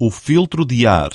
o filtro de ar.